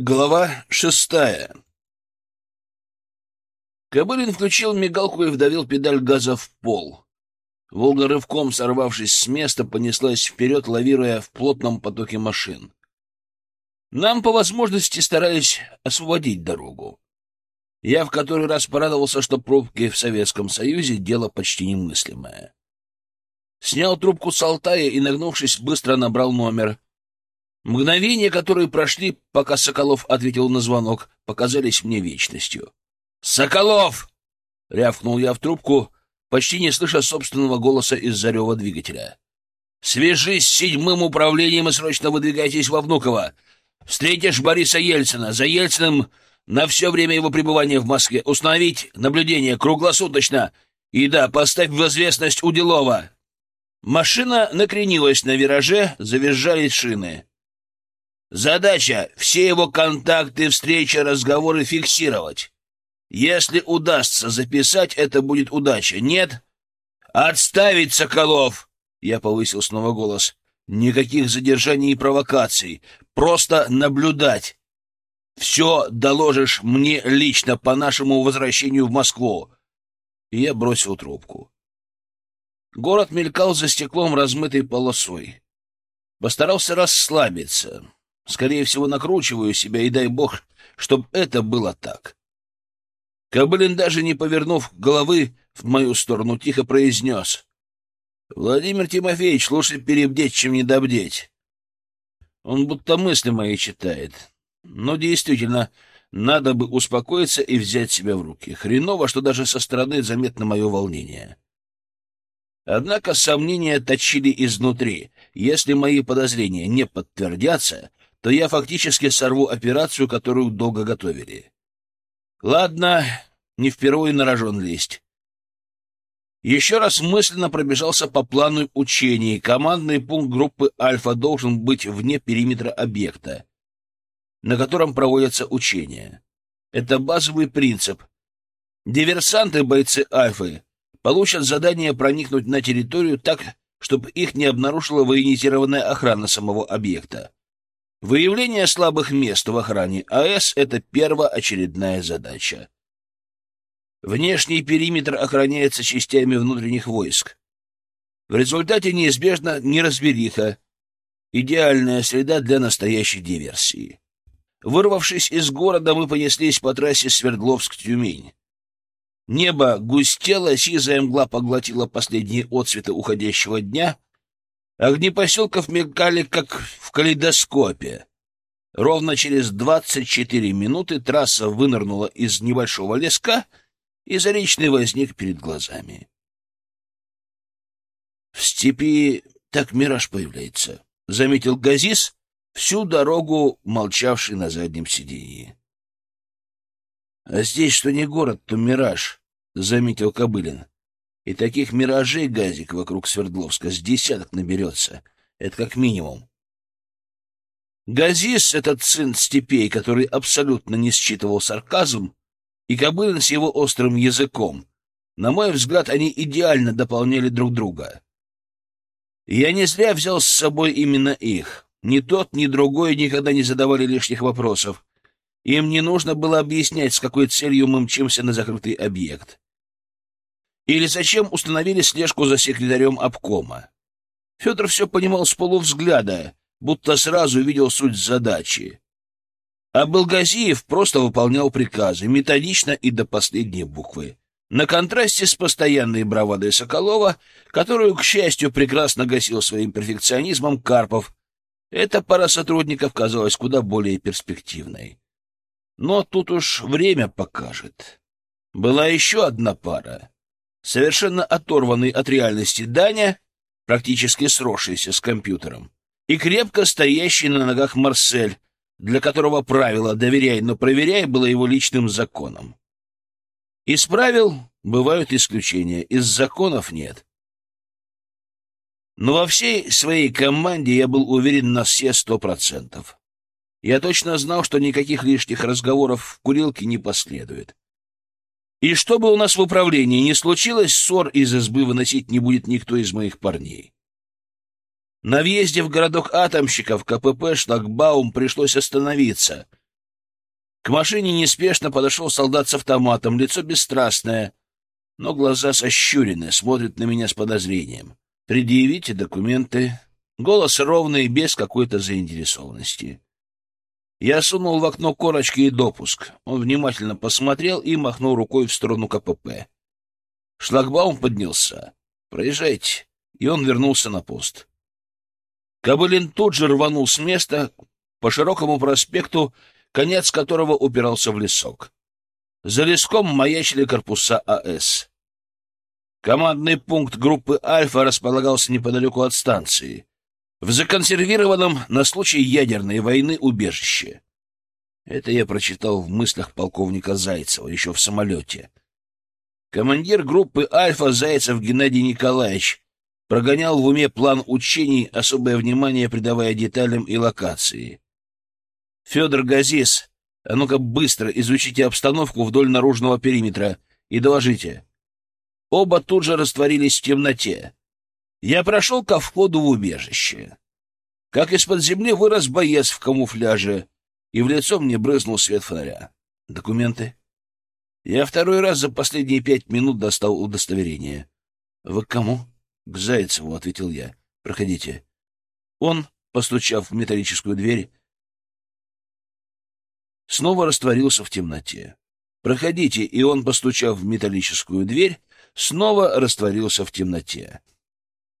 Глава шестая Кобылин включил мигалку и вдавил педаль газа в пол. Волга рывком, сорвавшись с места, понеслась вперед, лавируя в плотном потоке машин. Нам по возможности старались освободить дорогу. Я в который раз порадовался, что пробки в Советском Союзе — дело почти немыслимое. Снял трубку с Алтая и, нагнувшись, быстро набрал номер — Мгновения, которые прошли, пока Соколов ответил на звонок, показались мне вечностью. «Соколов!» — рявкнул я в трубку, почти не слыша собственного голоса из-за рева двигателя. «Свяжись с седьмым управлением и срочно выдвигайтесь во Внуково. Встретишь Бориса Ельцина. За Ельциным на все время его пребывания в Москве. Установить наблюдение круглосуточно. И да, поставь в известность Уделова». Машина накренилась на вираже, завизжали шины. Задача — все его контакты, встречи, разговоры фиксировать. Если удастся записать, это будет удача. Нет? Отставить, Соколов! Я повысил снова голос. Никаких задержаний и провокаций. Просто наблюдать. Все доложишь мне лично по нашему возвращению в Москву. И я бросил трубку. Город мелькал за стеклом размытой полосой. Постарался расслабиться. Скорее всего, накручиваю себя, и дай бог, чтоб это было так. Кобылин, даже не повернув головы в мою сторону, тихо произнес. — Владимир Тимофеевич, лучше перебдеть, чем недобдеть. Он будто мысли мои читает. Но действительно, надо бы успокоиться и взять себя в руки. Хреново, что даже со стороны заметно мое волнение. Однако сомнения точили изнутри. Если мои подозрения не подтвердятся, то я фактически сорву операцию, которую долго готовили. Ладно, не впервые на рожон лезть. Еще раз мысленно пробежался по плану учений. Командный пункт группы «Альфа» должен быть вне периметра объекта, на котором проводятся учения. Это базовый принцип. Диверсанты, бойцы «Альфы», получат задание проникнуть на территорию так, чтобы их не обнаружила военизированная охрана самого объекта. Выявление слабых мест в охране АЭС — это первоочередная задача. Внешний периметр охраняется частями внутренних войск. В результате неизбежна неразбериха, идеальная среда для настоящей диверсии. Вырвавшись из города, мы понеслись по трассе Свердловск-Тюмень. Небо густело, сизая мгла поглотила последние отцветы уходящего дня — Огни поселков мелькали, как в калейдоскопе. Ровно через двадцать четыре минуты трасса вынырнула из небольшого леска, и Заречный возник перед глазами. В степи так мираж появляется, — заметил Газис, всю дорогу молчавший на заднем сиденье. — А здесь что не город, то мираж, — заметил Кобылин. И таких миражей, газик, вокруг Свердловска с десяток наберется. Это как минимум. Газис — этот сын степей, который абсолютно не считывал сарказм, и Кобылин с его острым языком. На мой взгляд, они идеально дополняли друг друга. Я не зря взял с собой именно их. Ни тот, ни другой никогда не задавали лишних вопросов. Им не нужно было объяснять, с какой целью мы мчимся на закрытый объект. Или зачем установили слежку за секретарем обкома? Федор все понимал с полувзгляда, будто сразу видел суть задачи. А Балгазиев просто выполнял приказы, методично и до последней буквы. На контрасте с постоянной бравадой Соколова, которую, к счастью, прекрасно гасил своим перфекционизмом Карпов, эта пара сотрудников казалась куда более перспективной. Но тут уж время покажет. Была еще одна пара совершенно оторванный от реальности Даня, практически сросшийся с компьютером, и крепко стоящий на ногах Марсель, для которого правило «доверяй, но проверяй» было его личным законом. Из правил бывают исключения, из законов нет. Но во всей своей команде я был уверен на все сто процентов. Я точно знал, что никаких лишних разговоров в курилке не последует. И чтобы у нас в управлении не случилось, ссор из избы выносить не будет никто из моих парней. На въезде в городок атомщиков КПП «Шлагбаум» пришлось остановиться. К машине неспешно подошел солдат с автоматом, лицо бесстрастное, но глаза сощурены, смотрят на меня с подозрением. «Предъявите документы». Голос ровный, без какой-то заинтересованности. Я сунул в окно корочки и допуск. Он внимательно посмотрел и махнул рукой в сторону КПП. Шлагбаум поднялся. «Проезжайте». И он вернулся на пост. Кобылин тут же рванул с места по широкому проспекту, конец которого упирался в лесок. За леском маячили корпуса АЭС. Командный пункт группы «Альфа» располагался неподалеку от станции, в законсервированном на случай ядерной войны убежище. Это я прочитал в мыслях полковника Зайцева еще в самолете. Командир группы «Альфа» Зайцев Геннадий Николаевич прогонял в уме план учений, особое внимание придавая деталям и локации. Федор Газис, а ну-ка быстро изучите обстановку вдоль наружного периметра и доложите. Оба тут же растворились в темноте. Я прошел ко входу в убежище. Как из-под земли вырос боец в камуфляже, и в лицо мне брызнул свет фонаря. Документы. Я второй раз за последние пять минут достал удостоверение. — Вы к кому? — К Зайцеву, — ответил я. — Проходите. Он, постучав в металлическую дверь, снова растворился в темноте. «Проходите», и он, постучав в металлическую дверь, снова растворился в темноте.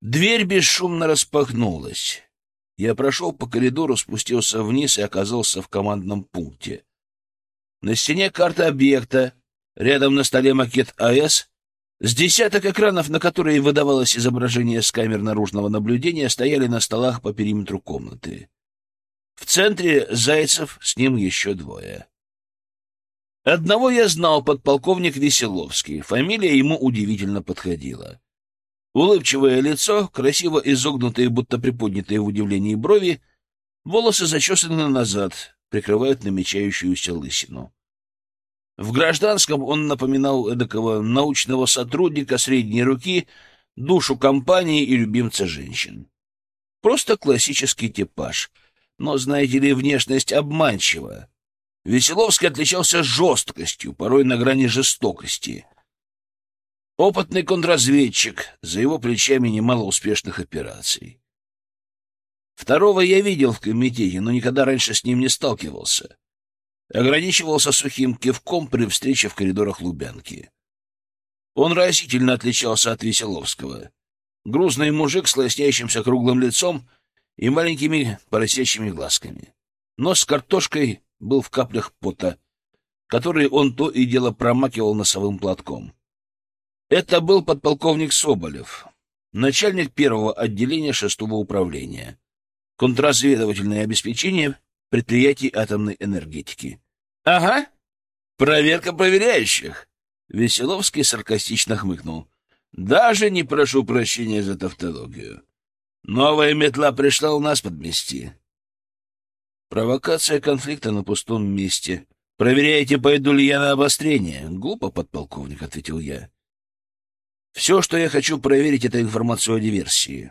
Дверь бесшумно распахнулась. Я прошел по коридору, спустился вниз и оказался в командном пункте. На стене карта объекта, рядом на столе макет АЭС, с десяток экранов, на которые выдавалось изображение с камер наружного наблюдения, стояли на столах по периметру комнаты. В центре Зайцев, с ним еще двое. Одного я знал, подполковник Веселовский. Фамилия ему удивительно подходила. Улыбчивое лицо, красиво изогнутые, будто приподнятые в удивлении брови, волосы зачесаны назад, прикрывают намечающуюся лысину. В гражданском он напоминал эдакого научного сотрудника средней руки, душу компании и любимца женщин. Просто классический типаж. Но, знаете ли, внешность обманчива. Веселовский отличался жесткостью, порой на грани жестокости. Опытный контрразведчик, за его плечами немало успешных операций. Второго я видел в комитете, но никогда раньше с ним не сталкивался. Ограничивался сухим кивком при встрече в коридорах Лубянки. Он разительно отличался от Веселовского. Грузный мужик с лоснящимся круглым лицом и маленькими поросячьими глазками. Нос с картошкой был в каплях пота, которые он то и дело промакивал носовым платком. Это был подполковник Соболев, начальник первого отделения шестого управления, контрразведывательное обеспечение предприятий атомной энергетики. — Ага, проверка проверяющих. Веселовский саркастично хмыкнул. — Даже не прошу прощения за тавтологию. Новая метла пришла у нас подмести. Провокация конфликта на пустом месте. Проверяете, пойду ли я на обострение? Глупо, подполковник, — ответил я. Все, что я хочу проверить, это информацию о диверсии.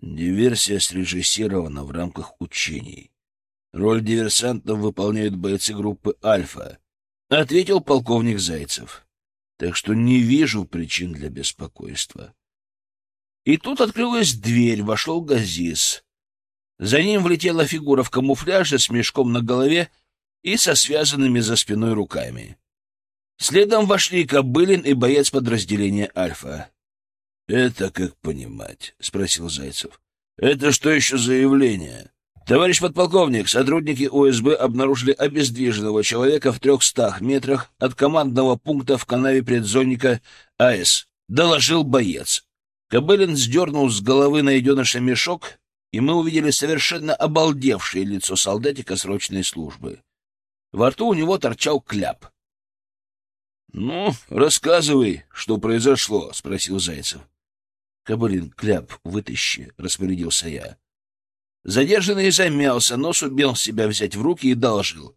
Диверсия срежиссирована в рамках учений. Роль диверсантов выполняют бойцы группы «Альфа», — ответил полковник Зайцев. Так что не вижу причин для беспокойства. И тут открылась дверь, вошел Газис. За ним влетела фигура в камуфляже с мешком на голове и со связанными за спиной руками. Следом вошли Кобылин и боец подразделения «Альфа». — Это как понимать? — спросил Зайцев. — Это что еще за явление? Товарищ подполковник, сотрудники УСБ обнаружили обездвиженного человека в трехстах метрах от командного пункта в канаве предзонника АЭС. Доложил боец. Кобылин сдернул с головы найденыша мешок, и мы увидели совершенно обалдевшее лицо солдатика срочной службы. Во рту у него торчал кляп. — Ну, рассказывай, что произошло, — спросил Зайцев. — Кобылин, кляп вытащи, — распорядился я. Задержанный замялся, но сумел себя взять в руки и доложил.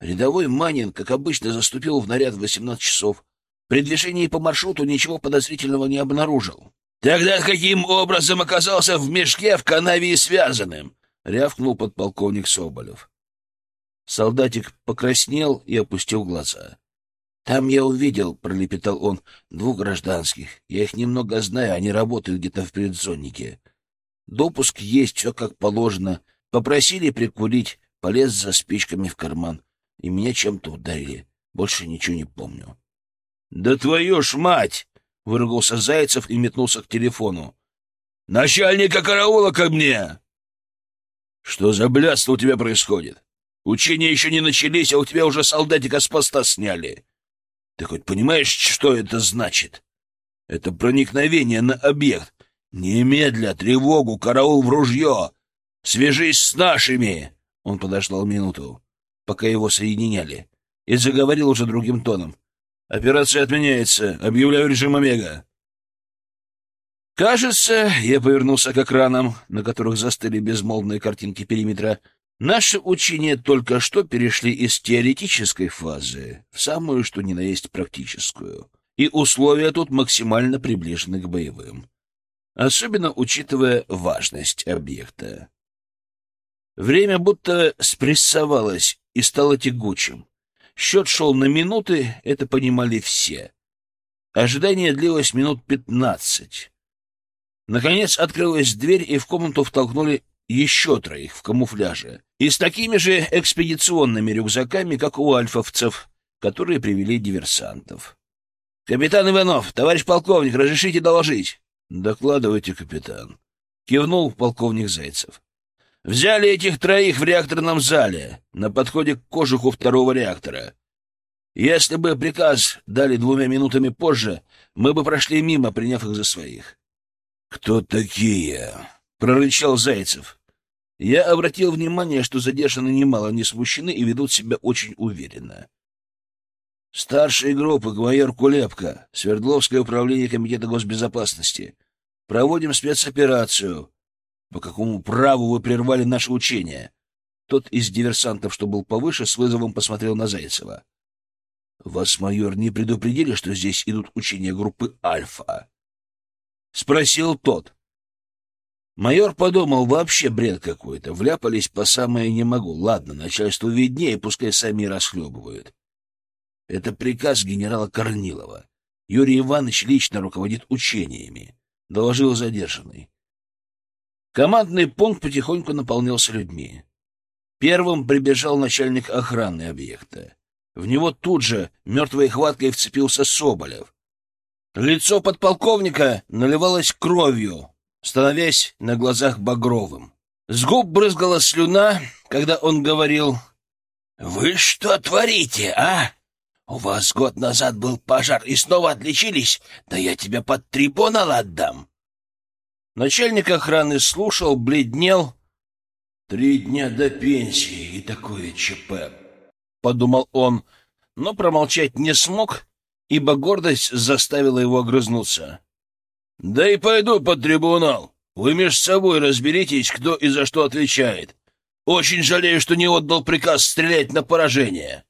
Рядовой Манин, как обычно, заступил в наряд в восемнадцать часов. При движении по маршруту ничего подозрительного не обнаружил. Тогда каким образом оказался в мешке в канаве и связанным? — рявкнул подполковник Соболев. Солдатик покраснел и опустил глаза. «Там я увидел», — пролепетал он, — «двух гражданских. Я их немного знаю, они работают где-то в предзоннике. Допуск есть, все как положено. Попросили прикурить, полез за спичками в карман, и меня чем-то ударили. Больше ничего не помню». «Да твою ж мать!» — выругался Зайцев и метнулся к телефону. «Начальника караула ко мне!» «Что за блядство у тебя происходит? Учения еще не начались, а у тебя уже солдатика с поста сняли. Ты хоть понимаешь, что это значит? Это проникновение на объект. Немедля, тревогу, караул в ружье. Свяжись с нашими!» Он подождал минуту, пока его соединяли, и заговорил уже другим тоном. «Операция отменяется. Объявляю режим Омега». Кажется, я повернулся к экранам, на которых застыли безмолвные картинки периметра — Наши учения только что перешли из теоретической фазы в самую, что ни на есть, практическую. И условия тут максимально приближены к боевым. Особенно учитывая важность объекта. Время будто спрессовалось и стало тягучим. Счет шел на минуты, это понимали все. Ожидание длилось минут пятнадцать. Наконец открылась дверь, и в комнату втолкнули еще троих в камуфляже и с такими же экспедиционными рюкзаками, как у альфовцев, которые привели диверсантов. — Капитан Иванов, товарищ полковник, разрешите доложить? — Докладывайте, капитан. Кивнул полковник Зайцев. — Взяли этих троих в реакторном зале, на подходе к кожуху второго реактора. Если бы приказ дали двумя минутами позже, мы бы прошли мимо, приняв их за своих. — Кто такие? — прорычал Зайцев. Я обратил внимание, что задержанные немало не смущены и ведут себя очень уверенно. Старший группы, майор Кулепка, Свердловское управление Комитета госбезопасности. Проводим спецоперацию. По какому праву вы прервали наше учение? Тот из диверсантов, что был повыше, с вызовом посмотрел на Зайцева. Вас, майор, не предупредили, что здесь идут учения группы Альфа? Спросил тот. Майор подумал, вообще бред какой-то. Вляпались по самое не могу. Ладно, начальству виднее, пускай сами расхлебывают. Это приказ генерала Корнилова. Юрий Иванович лично руководит учениями, — доложил задержанный. Командный пункт потихоньку наполнился людьми. Первым прибежал начальник охраны объекта. В него тут же мертвой хваткой вцепился Соболев. Лицо подполковника наливалось кровью, становясь на глазах багровым. С губ брызгала слюна, когда он говорил «Вы что творите, а? У вас год назад был пожар и снова отличились, да я тебя под трибунал отдам». Начальник охраны слушал, бледнел. «Три дня до пенсии и такое ЧП», — подумал он, но промолчать не смог, ибо гордость заставила его огрызнуться. Да и пойду под трибунал. Вы между собой разберитесь, кто и за что отвечает. Очень жалею, что не отдал приказ стрелять на поражение.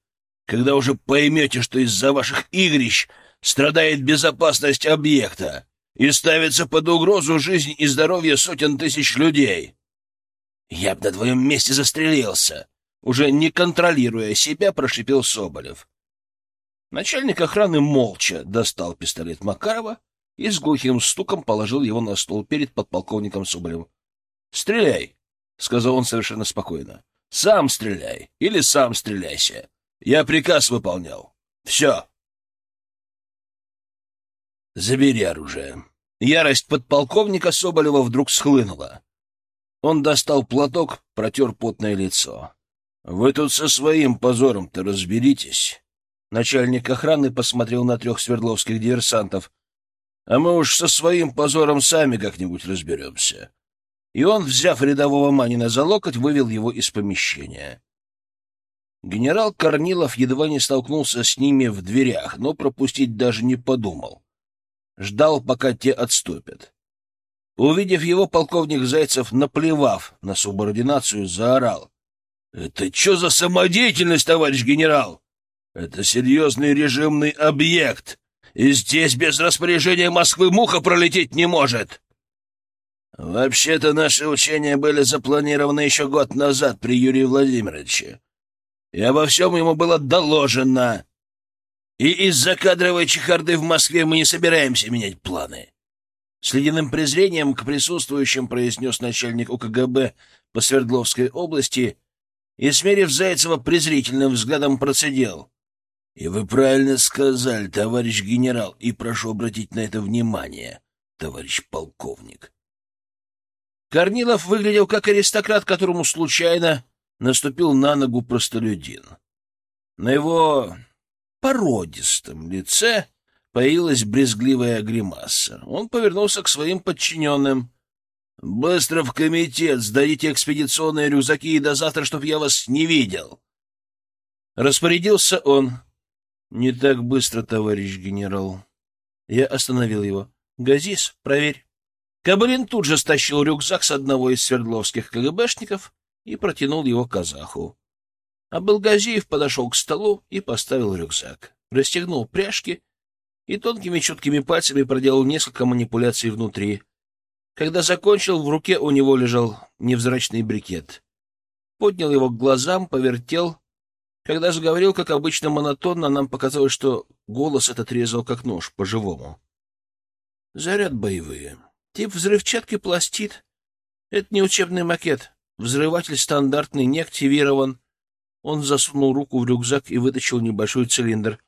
Когда уже поймете, что из-за ваших игрищ страдает безопасность объекта и ставится под угрозу жизнь и здоровье сотен тысяч людей. Я бы на твоем месте застрелился. Уже не контролируя себя, прошипел Соболев. Начальник охраны молча достал пистолет Макарова и с глухим стуком положил его на стол перед подполковником Соболевым. — Стреляй! — сказал он совершенно спокойно. — Сам стреляй или сам стреляйся. Я приказ выполнял. Все. Забери оружие. Ярость подполковника Соболева вдруг схлынула. Он достал платок, протер потное лицо. — Вы тут со своим позором-то разберитесь. Начальник охраны посмотрел на трех свердловских диверсантов, а мы уж со своим позором сами как-нибудь разберемся. И он, взяв рядового Манина за локоть, вывел его из помещения. Генерал Корнилов едва не столкнулся с ними в дверях, но пропустить даже не подумал. Ждал, пока те отступят. Увидев его, полковник Зайцев, наплевав на субординацию, заорал. — Это что за самодеятельность, товарищ генерал? Это серьезный режимный объект и здесь без распоряжения Москвы муха пролететь не может. Вообще-то наши учения были запланированы еще год назад при Юрии Владимировиче. и обо всем ему было доложено. И из-за кадровой чехарды в Москве мы не собираемся менять планы. С ледяным презрением к присутствующим произнес начальник УКГБ по Свердловской области и, смерив Зайцева презрительным взглядом, процедил. — И вы правильно сказали, товарищ генерал, и прошу обратить на это внимание, товарищ полковник. Корнилов выглядел как аристократ, которому случайно наступил на ногу простолюдин. На его породистом лице появилась брезгливая гримаса. Он повернулся к своим подчиненным. — Быстро в комитет, сдадите экспедиционные рюкзаки и до завтра, чтоб я вас не видел. Распорядился он. — Не так быстро, товарищ генерал. Я остановил его. — Газис, проверь. Кабылин тут же стащил рюкзак с одного из свердловских КГБшников и протянул его казаху. А Белгазиев подошел к столу и поставил рюкзак, расстегнул пряжки и тонкими чуткими пальцами проделал несколько манипуляций внутри. Когда закончил, в руке у него лежал невзрачный брикет. Поднял его к глазам, повертел. Когда заговорил, как обычно, монотонно, нам показалось, что голос этот резал как нож, по-живому. Заряд боевые. Тип взрывчатки пластит. Это не учебный макет. Взрыватель стандартный, не активирован. Он засунул руку в рюкзак и вытащил небольшой цилиндр.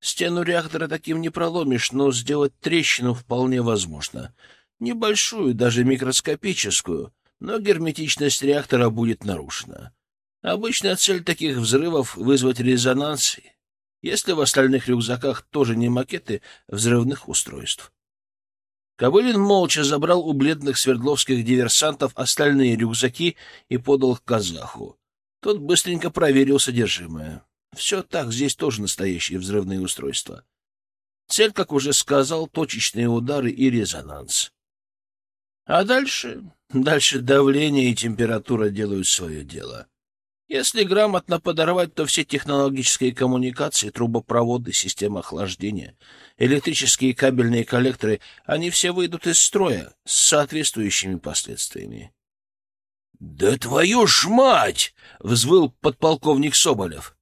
Стену реактора таким не проломишь, но сделать трещину вполне возможно. Небольшую, даже микроскопическую, но герметичность реактора будет нарушена. Обычная цель таких взрывов — вызвать резонанс, если в остальных рюкзаках тоже не макеты взрывных устройств. Кобылин молча забрал у бледных свердловских диверсантов остальные рюкзаки и подал к казаху. Тот быстренько проверил содержимое. Все так, здесь тоже настоящие взрывные устройства. Цель, как уже сказал, точечные удары и резонанс. А дальше... Дальше давление и температура делают свое дело. Если грамотно подорвать, то все технологические коммуникации, трубопроводы, система охлаждения, электрические кабельные коллекторы, они все выйдут из строя с соответствующими последствиями. — Да твою ж мать! — взвыл подполковник Соболев.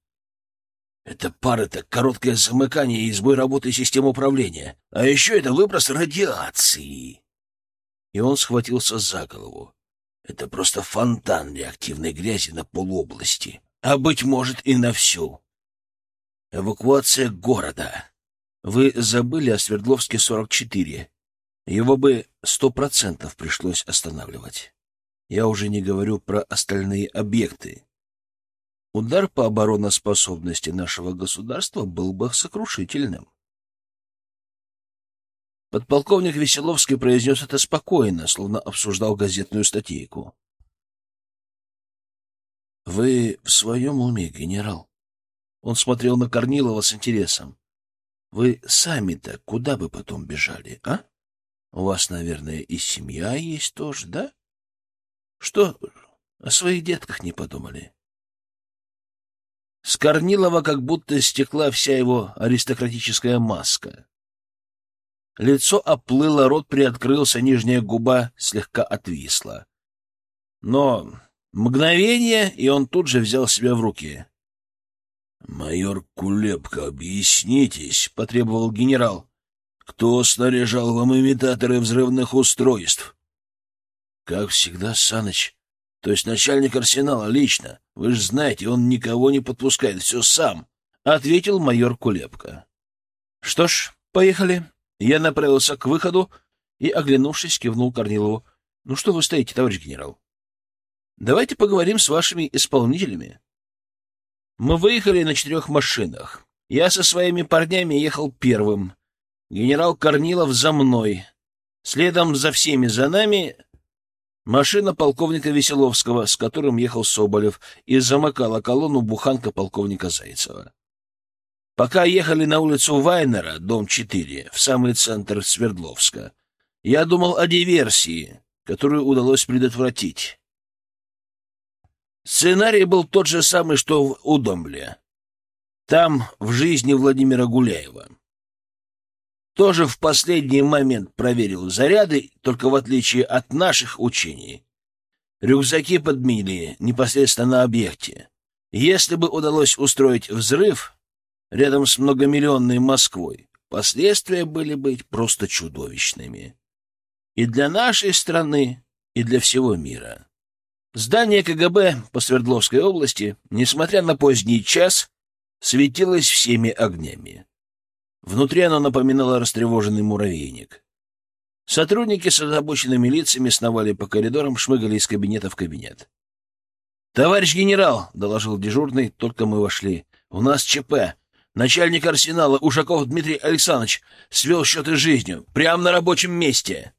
— Это пара-то короткое замыкание и сбой работы системы управления. А еще это выброс радиации. И он схватился за голову. Это просто фонтан реактивной грязи на полуобласти, а, быть может, и на всю. Эвакуация города. Вы забыли о Свердловске 44. Его бы сто процентов пришлось останавливать. Я уже не говорю про остальные объекты. Удар по обороноспособности нашего государства был бы сокрушительным. Подполковник Веселовский произнес это спокойно, словно обсуждал газетную статейку. — Вы в своем уме, генерал? Он смотрел на Корнилова с интересом. — Вы сами-то куда бы потом бежали, а? У вас, наверное, и семья есть тоже, да? Что, о своих детках не подумали? С Корнилова как будто стекла вся его аристократическая маска. Лицо оплыло, рот приоткрылся, нижняя губа слегка отвисла. Но мгновение, и он тут же взял себя в руки. — Майор Кулепка, объяснитесь, — потребовал генерал. — Кто снаряжал вам имитаторы взрывных устройств? — Как всегда, Саныч. То есть начальник арсенала лично. Вы же знаете, он никого не подпускает, все сам, — ответил майор Кулепка. — Что ж, поехали. Я направился к выходу и, оглянувшись, кивнул Корнилову. — Ну что вы стоите, товарищ генерал? Давайте поговорим с вашими исполнителями. Мы выехали на четырех машинах. Я со своими парнями ехал первым. Генерал Корнилов за мной. Следом за всеми за нами машина полковника Веселовского, с которым ехал Соболев, и замыкала колонну буханка полковника Зайцева. Пока ехали на улицу Вайнера, дом 4, в самый центр Свердловска, я думал о диверсии, которую удалось предотвратить. Сценарий был тот же самый, что в Удомле. Там, в жизни Владимира Гуляева. Тоже в последний момент проверил заряды, только в отличие от наших учений. Рюкзаки подмили непосредственно на объекте. Если бы удалось устроить взрыв рядом с многомиллионной Москвой, последствия были бы просто чудовищными. И для нашей страны, и для всего мира. Здание КГБ по Свердловской области, несмотря на поздний час, светилось всеми огнями. Внутри оно напоминало растревоженный муравейник. Сотрудники с озабоченными лицами сновали по коридорам, шмыгали из кабинета в кабинет. «Товарищ генерал!» — доложил дежурный, только мы вошли. «У нас ЧП. Начальник арсенала Ушаков Дмитрий Александрович свел счеты с жизнью. Прямо на рабочем месте!»